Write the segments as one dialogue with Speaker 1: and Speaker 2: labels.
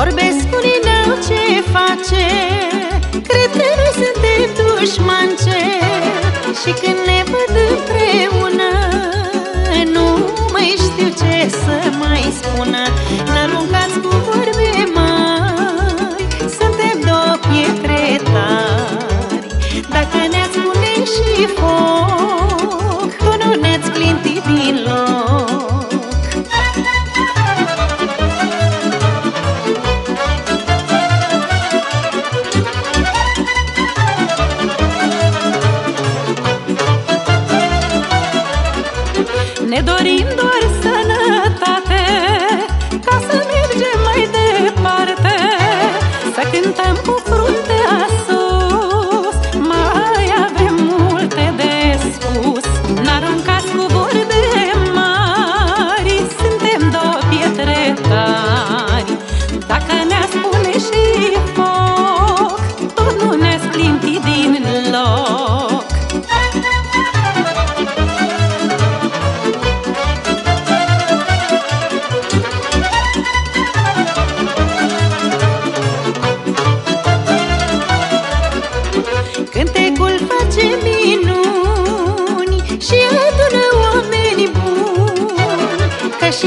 Speaker 1: Vorbe spune-ne ce face. Cred că noi suntem dușmance Și când ne văd împreună Ne dorim doar sănătate Ca să mergem mai departe Să cântăm cu fruntea sus. Mai avem multe de spus. N-aruncați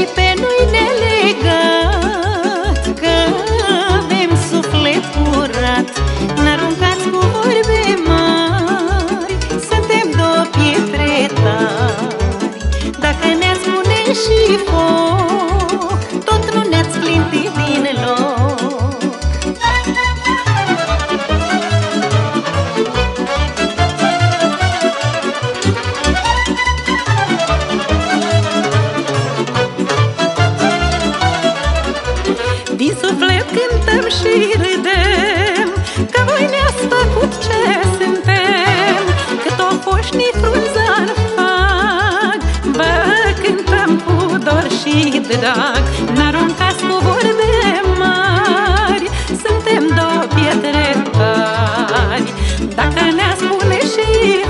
Speaker 1: și pe noi ne legat Că avem suflet curat. N-aruncați cu vorbe mari Suntem două pietre tari. Dacă ne-ați spune și foc Tot nu ne-ați clintit cântăm și râdem Că voi ne-ați făcut ce suntem. Cât o foșnii frunza în fag Vă cântăm cu dor și drag. N-aruncați cu vorbe mari Suntem două pietre tari Dacă ne-a spune și